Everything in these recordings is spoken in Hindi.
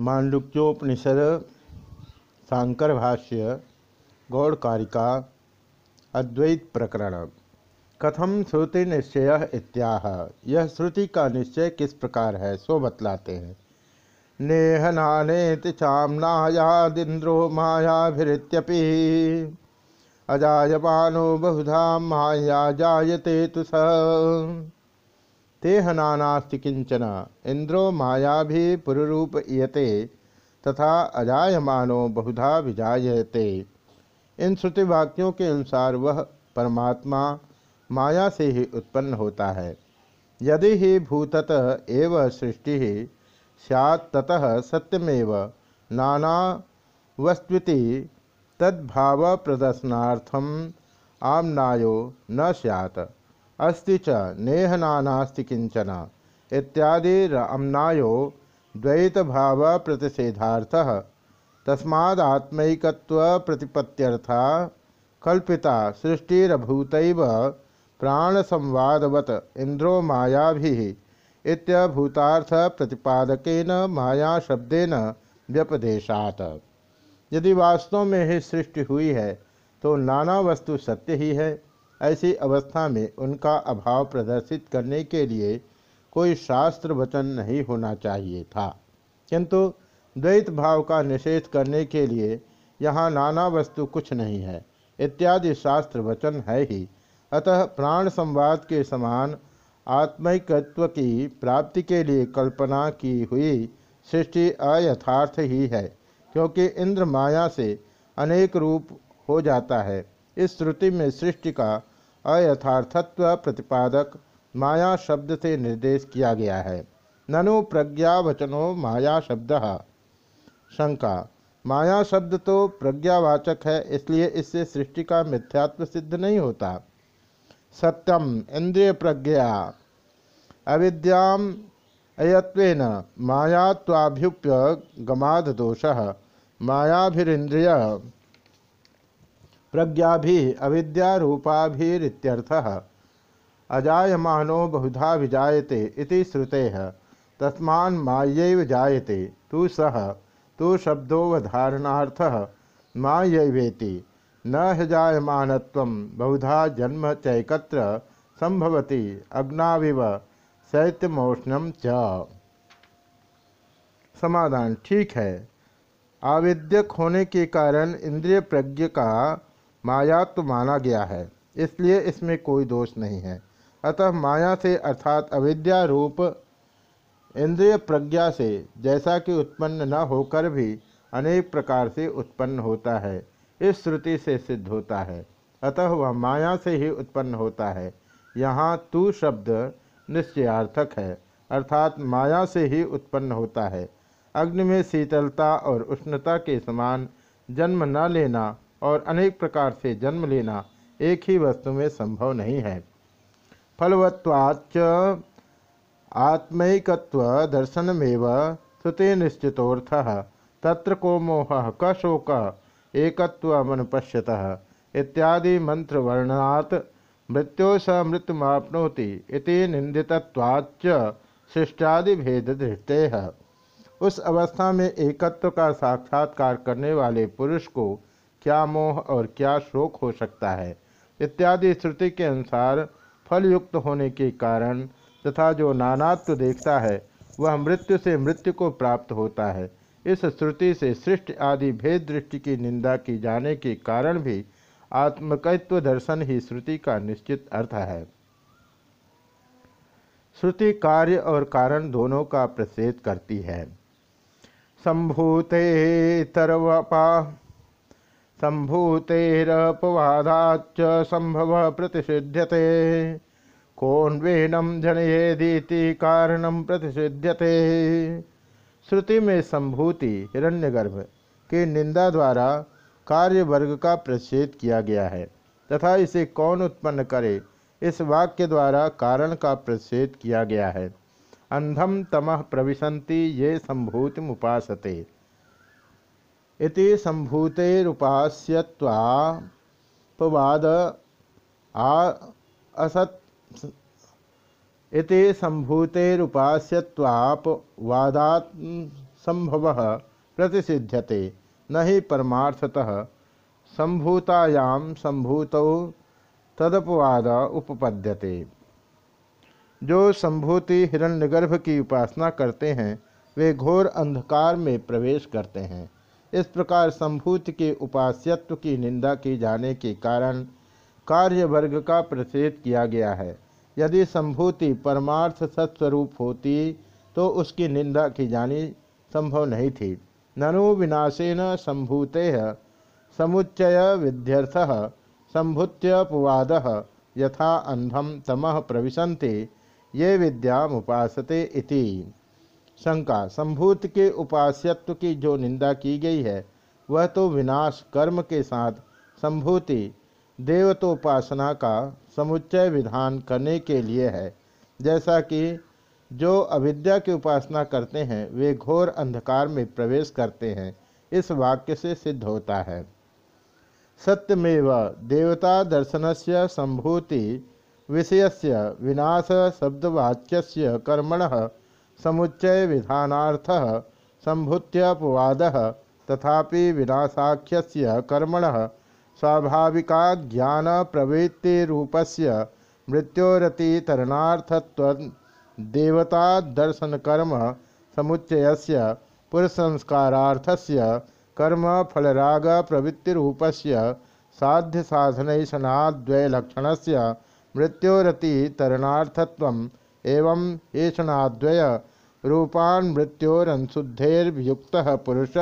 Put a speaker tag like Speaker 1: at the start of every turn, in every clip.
Speaker 1: मांडुक्योपनिषद शांकर भाष्य गौड़कारिका अद्वैत प्रकरण कथम श्रुति निश्चय इत्याह? यह श्रुति का निश्चय किस प्रकार है, सो बतलाते हैं। नेह नानेति चामनायादिंद्रो मायाभित्यपि अजायमानो बहुधा माया जायते तु स। तेह नानास्ति किंचन इंद्रो माया भी पुरुरूप इयते, तथा अजायमानो बहुधा विजायते। इन श्रुति वाक्यों के अनुसार वह परमात्मा माया से ही उत्पन्न होता है। यदि ही भूतत एव सृष्टि सैत् ततः सत्यमेव। नाना वस्तुति तद्भाव प्रदर्शनार्थम आमनायो न सैत् अस्ति च नेह नानास्ति किंचन इत्यादि अम्नायो द्वैत भाव प्रतिषेधार्थ तस्मात्मकत्व प्रतिपत्त्यर्था कल्पिता सृष्टिरभूत प्राण संवादवत इंद्रो माया भी इत्यभूतार्थ प्रतिपादकेन माया शब्देन व्यपदेशात। यदि वास्तव में ही सृष्टि हुई है तो नाना वस्तु सत्य ही है। ऐसी अवस्था में उनका अभाव प्रदर्शित करने के लिए कोई शास्त्र वचन नहीं होना चाहिए था। किंतु द्वैत भाव का निषेध करने के लिए यहाँ नाना वस्तु कुछ नहीं है, इत्यादि शास्त्र वचन है ही। अतः प्राण संवाद के समान आत्मिकत्व की प्राप्ति के लिए कल्पना की हुई सृष्टि अयथार्थ ही है, क्योंकि इंद्र माया से अनेक रूप हो जाता है। इस श्रुति में सृष्टि का अयथार्थत्व प्रतिपादक माया शब्द से निर्देश किया गया है। ननु प्रज्ञा वचनो माया शब्द शंका, माया शब्द तो प्रज्ञावाचक है, इसलिए इससे सृष्टि का मिथ्यात्व सिद्ध नहीं होता। सत्यम इंद्रिय प्रज्ञा, अविद्याम अयत्वेन मायात्वाभ्युप्य गमाद दोष मायाभिरिंद्रिय प्रज्ञा भी अविद्यारूपाभिरित्यर्थ। अजायमानो बहुधा विजायते इति श्रुते। तस्मान मायैव जायते। तु सह तु शब्दोवधारणार्थ मायैवेति न हजायमानत्व बहुधा जन्म चैकत्र संभवती अग्नाविव शैत्यमोष्णम च। समाधान ठीक है। आविद्यक होने के कारण इंद्रिय प्रज्ञ का मायात्व माना गया है, इसलिए इसमें कोई दोष नहीं है। अतः माया से अर्थात अविद्या रूप इंद्रिय प्रज्ञा से जैसा कि उत्पन्न न होकर भी अनेक प्रकार से उत्पन्न होता है, इस श्रुति से सिद्ध होता है। अतः वह माया से ही उत्पन्न होता है। यहाँ तू शब्द निश्चयार्थक है, अर्थात माया से ही उत्पन्न होता है। अग्नि में शीतलता और उष्णता के समान जन्म न लेना और अनेक प्रकार से जन्म लेना एक ही वस्तु में संभव नहीं है। फलवत्वाच आत्मकत्व दर्शनमेव श्रुति निश्चितोर्थ तत्र को मोह, क शोक एकत्वमनुपश्यत इत्यादि मंत्र वर्णनात् मृत्यो स मृत्युमाप्नोति इति निंदितवाच्च सृष्टादि भेद दृष्टे उस अवस्था में एकत्व का साक्षात्कार करने वाले पुरुष को क्या मोह और क्या शोक हो सकता है? इत्यादि श्रुति के अनुसार फलयुक्त होने के कारण तथा जो नानात्व देखता है, वह मृत्यु से मृत्यु को प्राप्त होता है। इस श्रुति से सृष्टि आदि भेद दृष्टि की निंदा की जाने के कारण भी आत्मकत्व दर्शन ही श्रुति का निश्चित अर्थ है। श्रुति कार्य और कारण दोनों का प्रसेद करती है। संभूते तरवपा संभूतेरपवादाच संभव प्रतिषिध्यते। कौन्वेनम जनयेदीति कारणम प्रतिषिध्यते। श्रुति में संभूति हिरण्यगर्भ की निंदा द्वारा कार्य वर्ग का प्रच्छेद किया गया है, तथा इसे कौन उत्पन्न करे, इस वाक्य द्वारा कारण का प्रच्छेद किया गया है। अंधम तमह प्रविशंति ये संभूति मुपासते इति संभूतेरुपास्यवाद असत इति संभूतेरुपास्यवादात् संभव प्रतिषिध्यते न ही परमार्थतः संभूतायाम संभूत तदपवाद उपपद्यते। जो संभूति हिरण्यगर्भ की उपासना करते हैं, वे घोर अंधकार में प्रवेश करते हैं। इस प्रकार संभूति के उपास्यत्व की निंदा की जाने के कारण कार्य वर्ग का प्रतिषेध किया गया है। यदि संभूति परमार्थ सत्स्वरूप होती तो उसकी निंदा की जानी संभव नहीं थी। ननु विनाशेन संभूते समुच्चय विध्यर्थ संभुत्यपवाद यथा अंधम तमह प्रविशन्ति, ये विद्या उपासते इति। शंका। संभूत के उपास्यत्व की जो निंदा की गई है, वह तो विनाश कर्म के साथ संभूति, देवतोपासना का समुच्चय विधान करने के लिए है। जैसा कि जो अविद्या की उपासना करते हैं, वे घोर अंधकार में प्रवेश करते हैं, इस वाक्य से सिद्ध होता है। सत्यमेव देवता दर्शन से संभूति विषय से विनाश शब्दवाच्य कर्मण समुच्चय विधानार्थ संभुत्यपवाद तथापि विनाशाख्य कर्मण स्वाभाविका ज्ञान प्रवृत्तिरूपस्य मृत्योरतितरणार्थत्व देवता दर्शन कर्म समुच्चयस्य पुरसंस्कारार्थस्य कर्म फलराग प्रवृत्तिरूपस्य साध्य साधनैषणाद्वयलक्षणस्य मृत्योरतितरणार्थत्व एवं ऐषणाद्वय रूपान् मृत्योरंशुद्धेर्युक्त पुरुष।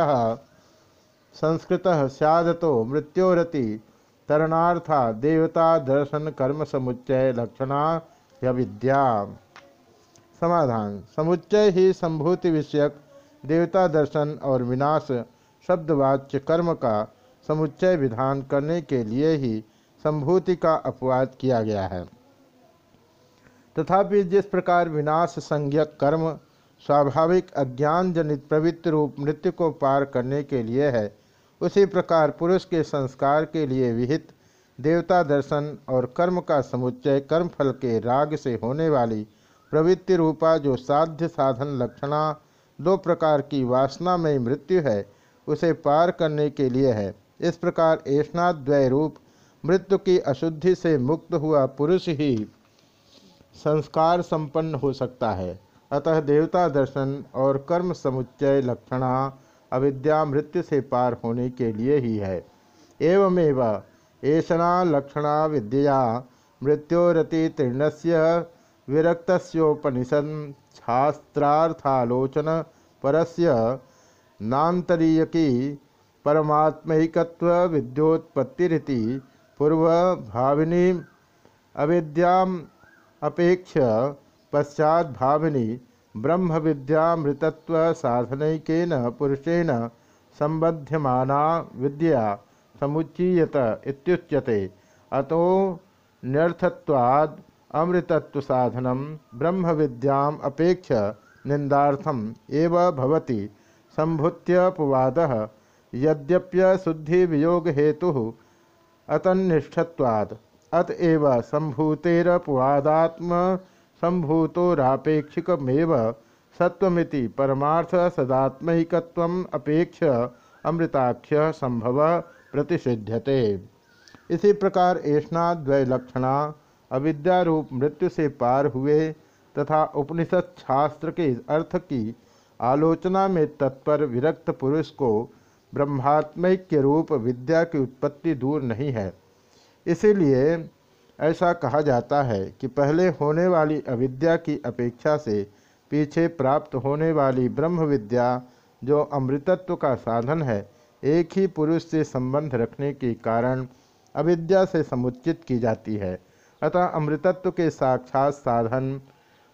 Speaker 1: संस्कृत सैदतो मृत्योरति, तरणार्था देवता दर्शन कर्म समुच्चय लक्षणा विद्या। समाधान। समुच्चय ही संभूति विषयक, देवता दर्शन और विनाश, शब्दवाच्य कर्म का समुच्चय विधान करने के लिए ही संभूति का अपवाद किया गया है। तथापि जिस प्रकार विनाश संज्ञक कर्म स्वाभाविक अज्ञान जनित प्रवृत्ति रूप मृत्यु को पार करने के लिए है। उसी प्रकार पुरुष के संस्कार के लिए विहित देवता दर्शन और कर्म का समुच्चय कर्मफल के राग से होने वाली प्रवृत्ति रूपा जो साध्य साधन लक्षणा दो प्रकार की वासनामय मृत्यु है, उसे पार करने के लिए है। इस प्रकार ऐष्णाद्वय रूप मृत्यु की अशुद्धि से मुक्त हुआ पुरुष ही संस्कार संपन्न हो सकता है। अतः देवता दर्शन और कर्म समुच्चय लक्षणा अविद्या मृत्यु से पार होने के लिए ही है। एवमेव ऐसा लक्षणा विद्या मृत्योरति तीर्ण से विरक्तोपनिषद शास्त्रार्थालोचन परस्य नातरीयकी परमात्मकत्व विद्योत्पत्तिरिति पूर्व भाविनी अविद्या अपेक्ष पश्चात भाविनी ब्रह्म विद्यामृतत्व साधनैकेन पुरुषेण संबध्यमाना विद्या समुच्चीयत इत्युच्यते। अतो न्यर्थत्वाद अमृतत्व साधनम ब्रह्म विद्याम अपेक्ष निंदार्थम एव भवति। संभुत्यपवाद यद्यप्य शुद्धि वियोग हेतु अतनिष्ठत्वाद अतएव संभूतेरपवादात्म संभूतोरापेक्षिकमेव सत्वमिति परमार्थ सदात्महिकत्व अपेक्ष अमृताख्य संभव प्रतिषिध्यते। इसी प्रकार ऐसा ऐष्णाद्वैलक्षणा अविद्यारूप मृत्यु से पार हुए तथा उपनिषद शास्त्र के अर्थ की आलोचना में तत्पर विरक्त पुरुष को ब्रह्मात्मैक्य रूप विद्या की उत्पत्ति दूर नहीं है। इसीलिए ऐसा कहा जाता है कि पहले होने वाली अविद्या की अपेक्षा से पीछे प्राप्त होने वाली ब्रह्म विद्या जो अमृतत्व का साधन है, एक ही पुरुष से संबंध रखने के कारण अविद्या से समुचित की जाती है। अतः अमृतत्व के साक्षात साधन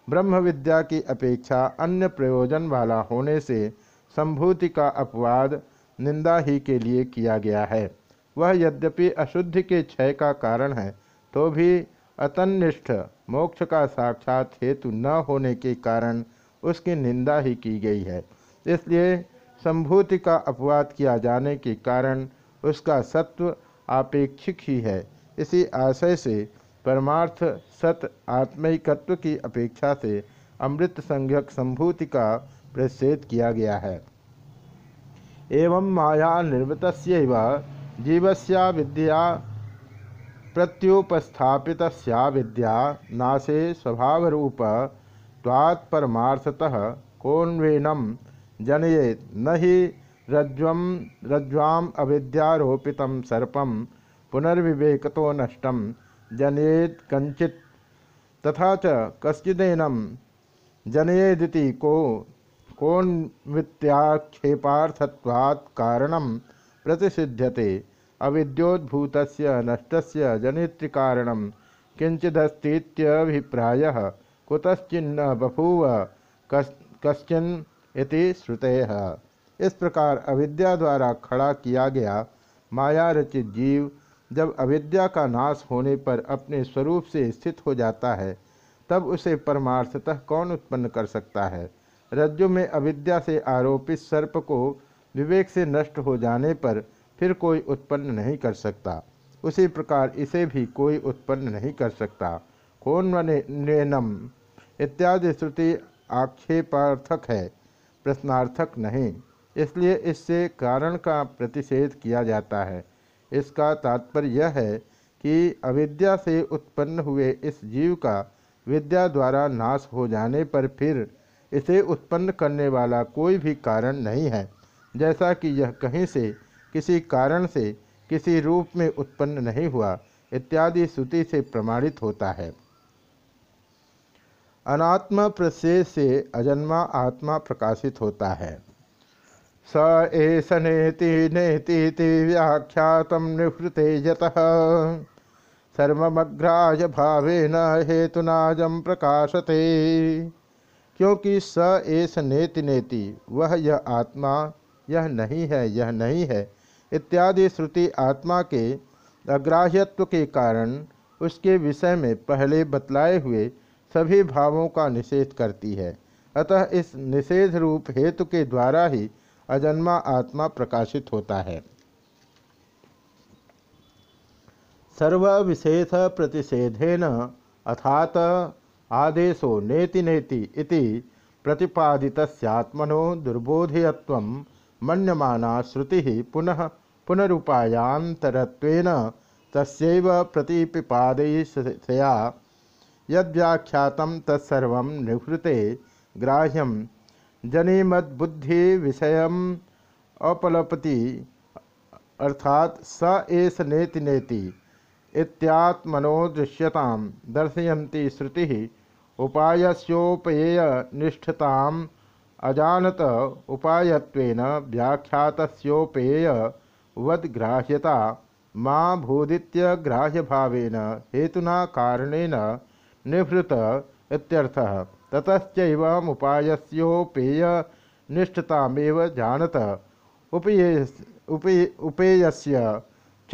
Speaker 1: ब्रह्म विद्या की अपेक्षा अन्य प्रयोजन वाला होने से संभूति का अपवाद निंदा ही के लिए किया गया है। वह यद्यपि अशुद्धि के क्षय का कारण है तो भी अतनिष्ठ। मोक्ष का साक्षात हेतु न होने के कारण उसकी निंदा ही की गई है। इसलिए संभूति का अपवाद किया जाने के कारण उसका सत्व आपेक्षिक ही है। इसी आशय से परमार्थ सत आत्मिकत्व की अपेक्षा से अमृत संज्ञक संभूति का प्रतिषेध किया गया है। एवं माया निर्मित जीवस्या विद्या प्रत्युपस्थापित विद्या नाशे स्वभावरूप परमार्थतः कौन्वेनम जनयेत न ही रज्व रज्वाम अविद्यारोपित सर्पम पुनर्विवेक नष्ट जनयेत कंचित तथा च कश्चिदेनम जनयेदिति को कोन्वित्याक्षेपार्थत्वात् कारणं प्रतिषिध्यते अविद्योद्भूत नष्ट जनित्रिकारणं। किंचिदस्तीत्यभिप्रायः कुतश्चिन्न बभूव कश्चिन इति श्रुते। इस प्रकार अविद्या द्वारा खड़ा किया गया माया रचित जीव, जब अविद्या का नाश होने पर अपने स्वरूप से स्थित हो जाता है, तब उसे परमार्थतः कौन उत्पन्न कर सकता है? रज्जु में अविद्या से आरोपित सर्प को विवेक से नष्ट हो जाने पर फिर कोई उत्पन्न नहीं कर सकता। उसी प्रकार इसे भी कोई उत्पन्न नहीं कर सकता। कौन नम इत्यादि श्रुति आक्षेपार्थक है, प्रश्नार्थक नहीं। इसलिए इससे कारण का प्रतिषेध किया जाता है। इसका तात्पर्य यह है कि अविद्या से उत्पन्न हुए इस जीव का विद्या द्वारा नाश हो जाने पर फिर इसे उत्पन्न करने वाला कोई भी कारण नहीं है। जैसा कि यह कहीं से किसी कारण से किसी रूप में उत्पन्न नहीं हुआ, इत्यादि श्रुति से प्रमाणित होता है। अनात्म प्रशेष से अजन्मा आत्मा प्रकाशित होता है। स एस नेति नेति व्याख्यात निवृते सर्वमग्राज भावेन हेतुनाजम प्रकाशते। क्योंकि स एस नेति नेति, वह यह आत्मा, यह नहीं है, यह नहीं है इत्यादि श्रुति आत्मा के अग्राह्यत्व के कारण उसके विषय में पहले बतलाए हुए सभी भावों का निषेध करती है। अतः इस निषेध रूप हेतु के द्वारा ही अजन्मा आत्मा प्रकाशित होता है। सर्व विशेष प्रतिषेधेन अथात आदेशो नेति नेति इति प्रतिपादितस्यात्मनो दुर्बोधयत्व मन्यमाना श्रुति पुनः पुनरुपायांतरत्वेन तस्व प्रतिपिपादयसया यद्व्याख्यातं तत्सर्व निवृते ग्राह्यं। जनिमद्बुद्धि विषय अपलपति, अर्थात स एस नेति नेति इत्यात्मनो दृश्यता। दर्शयती श्रुति उपायोपेय निष्ठता अजानत उपायत्वेन व्याख्यातस्योपेय वद्ग्राह्यता माँ भूदित्य ग्राह्य भावेन हेतुना कारणेन निभृत इत्यर्थः। ततश्चैवमुपायस्योपेय निष्ठतामेव जानत। उपेय उपेयस्य च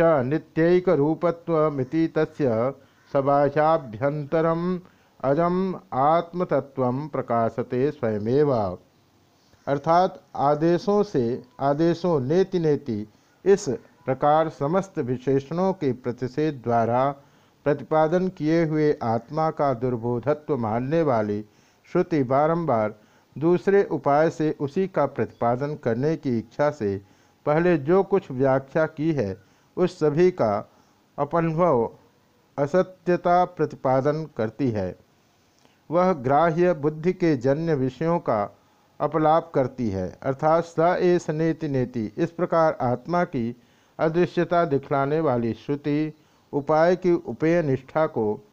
Speaker 1: तस्य सबाह्याभ्यन्तरम् अजम आत्मतत्व प्रकाशते स्वयमेव। अर्थात आदेशों से आदेशों नेति नेति इस प्रकार समस्त विशेषणों के प्रतिषेध द्वारा प्रतिपादन किए हुए आत्मा का दुर्बोधत्व मानने वाली श्रुति बारंबार दूसरे उपाय से उसी का प्रतिपादन करने की इच्छा से पहले जो कुछ व्याख्या की है, उस सभी का अपनुभव असत्यता प्रतिपादन करती है। वह ग्राह्य बुद्धि के जन्य विषयों का अपलाप करती है, अर्थात स एस नेति नेति। इस प्रकार आत्मा की अदृश्यता दिखलाने वाली श्रुति, उपाय की उपेय निष्ठा को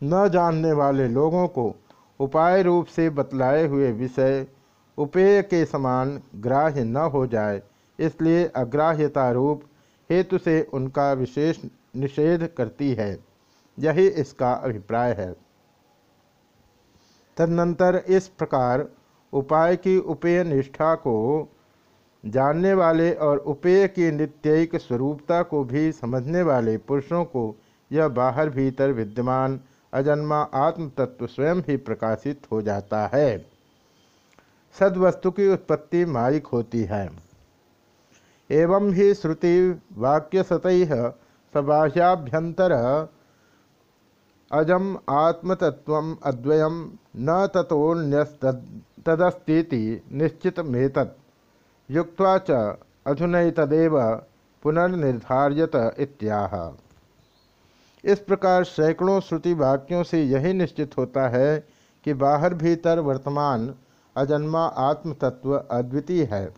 Speaker 1: न जानने वाले लोगों को उपाय रूप से बतलाए हुए विषय, उपेय के समान ग्राह्य न हो जाए, इसलिए अग्राह्यता रूप हेतु से उनका विशेष निषेध करती है। यही इसका अभिप्राय है। तदनंतर इस प्रकार उपाय की उपेय निष्ठा को जानने वाले और उपेय की नित्ययिक स्वरूपता को भी समझने वाले पुरुषों को यह बाहर भीतर विद्यमान अजन्मा आत्म तत्व स्वयं ही प्रकाशित हो जाता है। सदवस्तु की उत्पत्ति माइक होती है। एवं ही श्रुति वाक्य सतह सबाह्याभ्यंतर अजम आत्मतत्व अद्वयम न तथोन्यस्तदस्ती निश्चित मेतत् युक्त्वा च अधुनैतदेव पुनर्निर्धार्यत इत्याह। इस प्रकार सैकड़ों श्रुति वाक्यों से यही निश्चित होता है कि बाहर भीतर वर्तमान अजन्मा आत्म तत्व अद्वितीय है।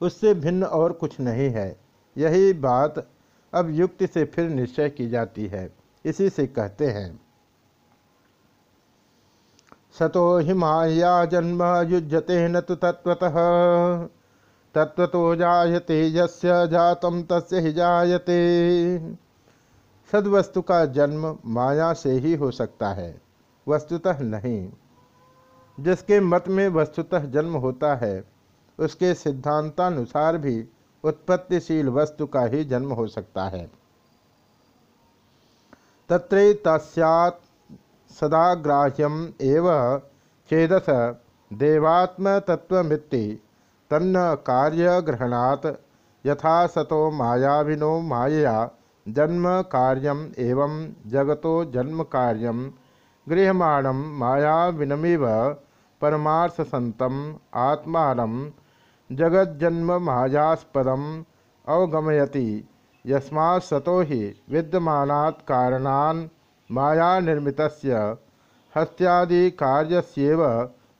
Speaker 1: उससे भिन्न और कुछ नहीं है। यही बात अब युक्ति से फिर निश्चय की जाती है। इसी से कहते हैं। सतो हिमाया जन्म युजते न तो तत्वतः तत्व तो जायते, यस्य जातम तस्य ही जायते। सदवस्तु का जन्म माया से ही हो सकता है, वस्तुतः नहीं। जिसके मत में वस्तुतः जन्म होता है, उसके सिद्धांतानुसार भी उत्पत्तिशील वस्तु का ही जन्म हो सकता है। तत्र तस्यात् सदाग्राह्यम एव चेदस देवात्म तत्वमित्ति तन्न कार्य ग्रहणात् यथा सतो मायाविनो मायया जन्म कार्यम एवं जगतो जन्म कार्यम गृहमाणम मायाविनमिव परमार्थसंतम आत्मा जगज्जन्म महाजास्पदम अवगमयति यस्मा सतो ही विद्यमानात् कारणान् माया निर्मित हस्त्यादि कार्यस्येव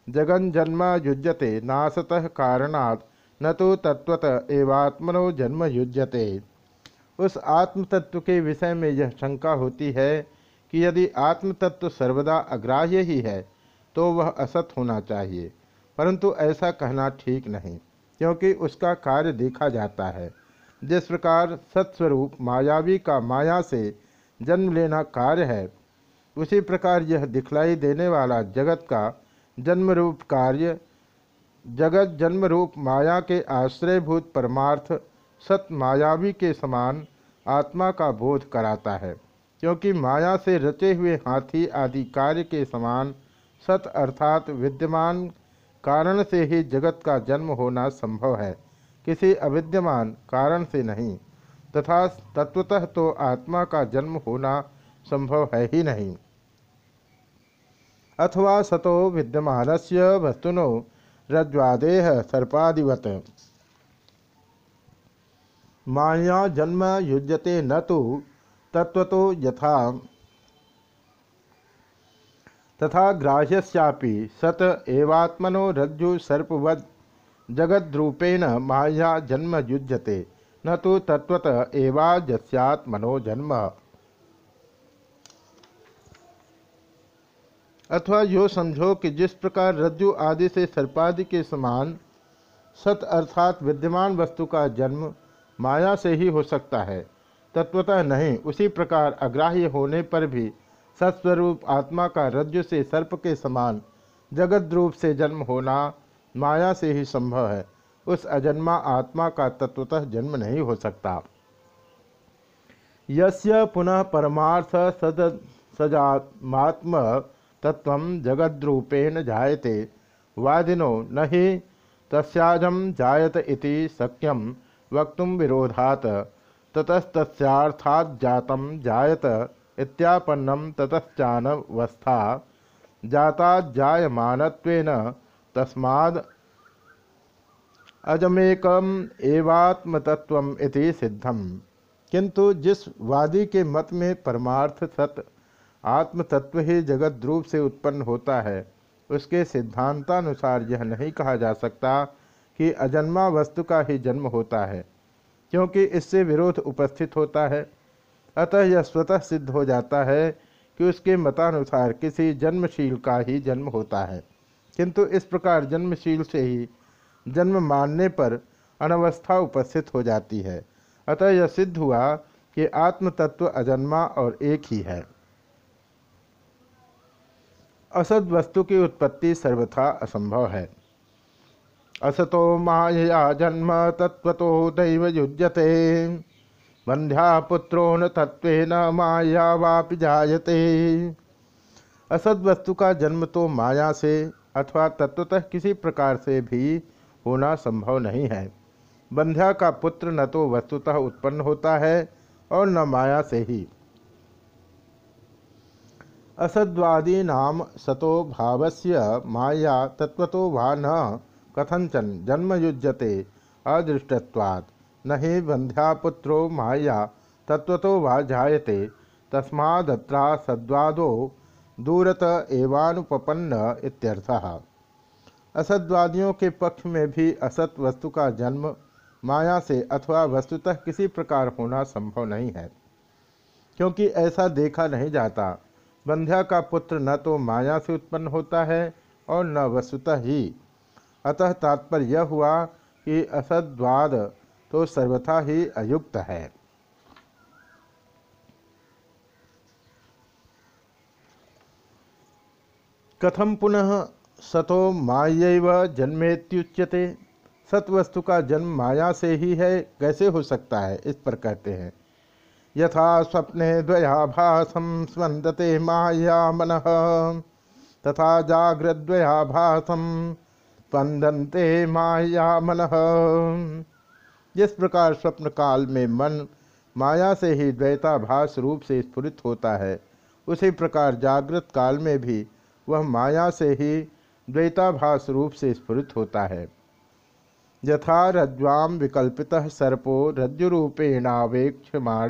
Speaker 1: जगन्जन्म युज्यते, नासतः कारणात् न तो तत्वत एवात्मनो जन्म युज्यते। उस आत्मतत्व के विषय में यह शंका होती है कि यदि आत्मतत्व सर्वदा अग्राह्य ही है तो वह असत होना चाहिए। परंतु ऐसा कहना ठीक नहीं, क्योंकि उसका कार्य देखा जाता है। जिस प्रकार सत्स्वरूप मायावी का माया से जन्म लेना कार्य है, उसी प्रकार यह दिखलाई देने वाला जगत का जन्म रूप कार्य, जगत जन्म रूप माया के आश्रयभूत परमार्थ सत मायावी के समान आत्मा का बोध कराता है, क्योंकि माया से रचे हुए हाथी आदि कार्य के समान सत अर्थात विद्यमान कारण से ही जगत का जन्म होना संभव है। किसी अविद्यमान कारण से नहीं, तथा तत्वतः तो आत्मा का जन्म होना संभव है ही नहीं। अथवा सतो विद्यमान से वस्तुनो रज्वादेह सर्पादिवत। माया जन्म युज्यते न तो तत्व यथा, तथा ग्राह्यश्यापि सत एवात्मनो रज्जु सर्पवद जगद्रूपेण माया जन्म युज्यते। न तो तत्वत एवाजस्यात्मनो जन्म अथवा यो समझो कि जिस प्रकार रज्जु आदि से सर्पादि के समान सत अर्थात विद्यमान वस्तु का जन्म माया से ही हो सकता है। तत्वतः नहीं, उसी प्रकार अग्राह्य होने पर भी सत्स्वरूप आत्मा का रज्जु से सर्प के समान जगत रूप से जन्म होना माया से ही संभव है। उस अजन्मा आत्मा का तत्वतः जन्म नहीं हो सकता। यस्य पुनः परमार्थ सद सजात्मात्म तत्व जगद्रूपेण जायते। वादिनो न ही तस्याजम जायत इति शक्यम वक्त विरोधात। ततस्तस्यार्थात जातम जायत इत्यापन्नम ततश्चानवस्था। जाता जायमानत्वेन तस्माद् अजमेकम एवात्मतत्व इति सिद्धम। किंतु जिस वादी के मत में परमार्थ सत आत्मतत्व ही जगत रूप से उत्पन्न होता है, उसके सिद्धांतानुसार यह नहीं कहा जा सकता कि अजन्मा वस्तु का ही जन्म होता है, क्योंकि इससे विरोध उपस्थित होता है। अतः यह स्वतः सिद्ध हो जाता है कि उसके मतानुसार किसी जन्मशील का ही जन्म होता है। किंतु इस प्रकार जन्मशील से ही जन्म मानने पर अनवस्था उपस्थित हो जाती है। अतः यह सिद्ध हुआ कि आत्म तत्व अजन्मा और एक ही है। असद वस्तु की उत्पत्ति सर्वथा असंभव है। असतो माया जन्म तत्व दैव युज्यते। बंध्या पुत्रो न तत्व न माया वापि जायते। असद वस्तु का जन्म तो माया से अथवा तत्वतः किसी प्रकार से भी होना संभव नहीं है। बंध्या का पुत्र न तो वस्तुतः उत्पन्न होता है और न माया से ही। असद्वादी नाम सतो भावस्य माया तत्वतो वा न कथंचन जन्मयुज्यते अदृष्टवाद न ही बंध्यापुत्रो माया तत्व वा जायते। तस्मादत्रा सद्वादो दूरत एवानुपन्न इत्यर्थः। असद्वादियों के पक्ष में भी असत वस्तु का जन्म, माया से अथवा वस्तुतः किसी प्रकार होना संभव नहीं है, क्योंकि ऐसा देखा नहीं जाता। बंध्या का पुत्र न तो माया से उत्पन्न होता है और न वस्तुतः ही। अतः तात्पर्य यह हुआ कि असद्वाद तो सर्वथा ही अयुक्त है। कथम पुनः? सतो मायव जन्मेत्युच्यते। सतवस्तु का जन्म माया से ही है, कैसे हो सकता है? इस पर कहते हैं। यथा स्वप्ने द्वयाभासम स्पंदते माया मन, तथा जागृद्वयाभासम स्पंदनते माया मन। जिस प्रकार स्वप्न काल में मन माया से ही द्वैताभास रूप से स्फुरित होता है, उसी प्रकार जागृत काल में भी वह माया से ही द्वैताभास रूप से स्फुरित होता है। यथा रज्वाम विकल्पित सर्पो रज्जुरूपेणावेक्षमाण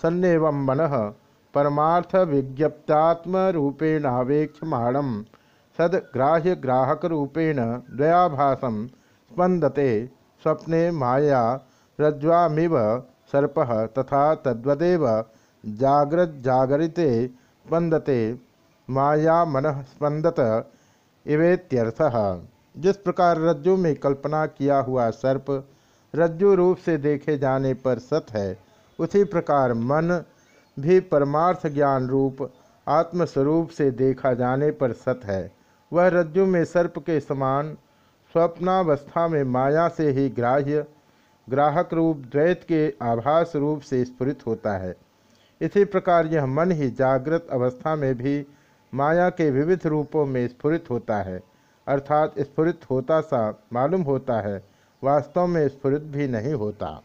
Speaker 1: सन्नेव मन परमार्थ विज्ञप्तात्मरूपेणावेक्षमाण सद्ग्राह्य ग्राहक रूपेण स्पंदते स्वप्ने माया रज्वामिव सर्प तथा तद्वदेव जागृत जागरिते स्पंदते माया मन स्पंदत इवेत्यर्थ। जिस प्रकार रज्जु में कल्पना किया हुआ सर्प रज्जु रूप से देखे जाने पर सत है, उसी प्रकार मन भी परमार्थ ज्ञान रूप, आत्मस्वरूप से देखा जाने पर सत है। वह रज्जु में सर्प के समान स्वप्नावस्था में माया से ही ग्राह्य, ग्राहक रूप, द्वैत के आभास रूप से स्फुरित होता है। इसी प्रकार यह मन ही जागृत अवस्था में भी माया के विविध रूपों में स्फुरित होता है, अर्थात स्फुरित होता सा मालूम होता है, वास्तव में स्फुरित भी नहीं होता।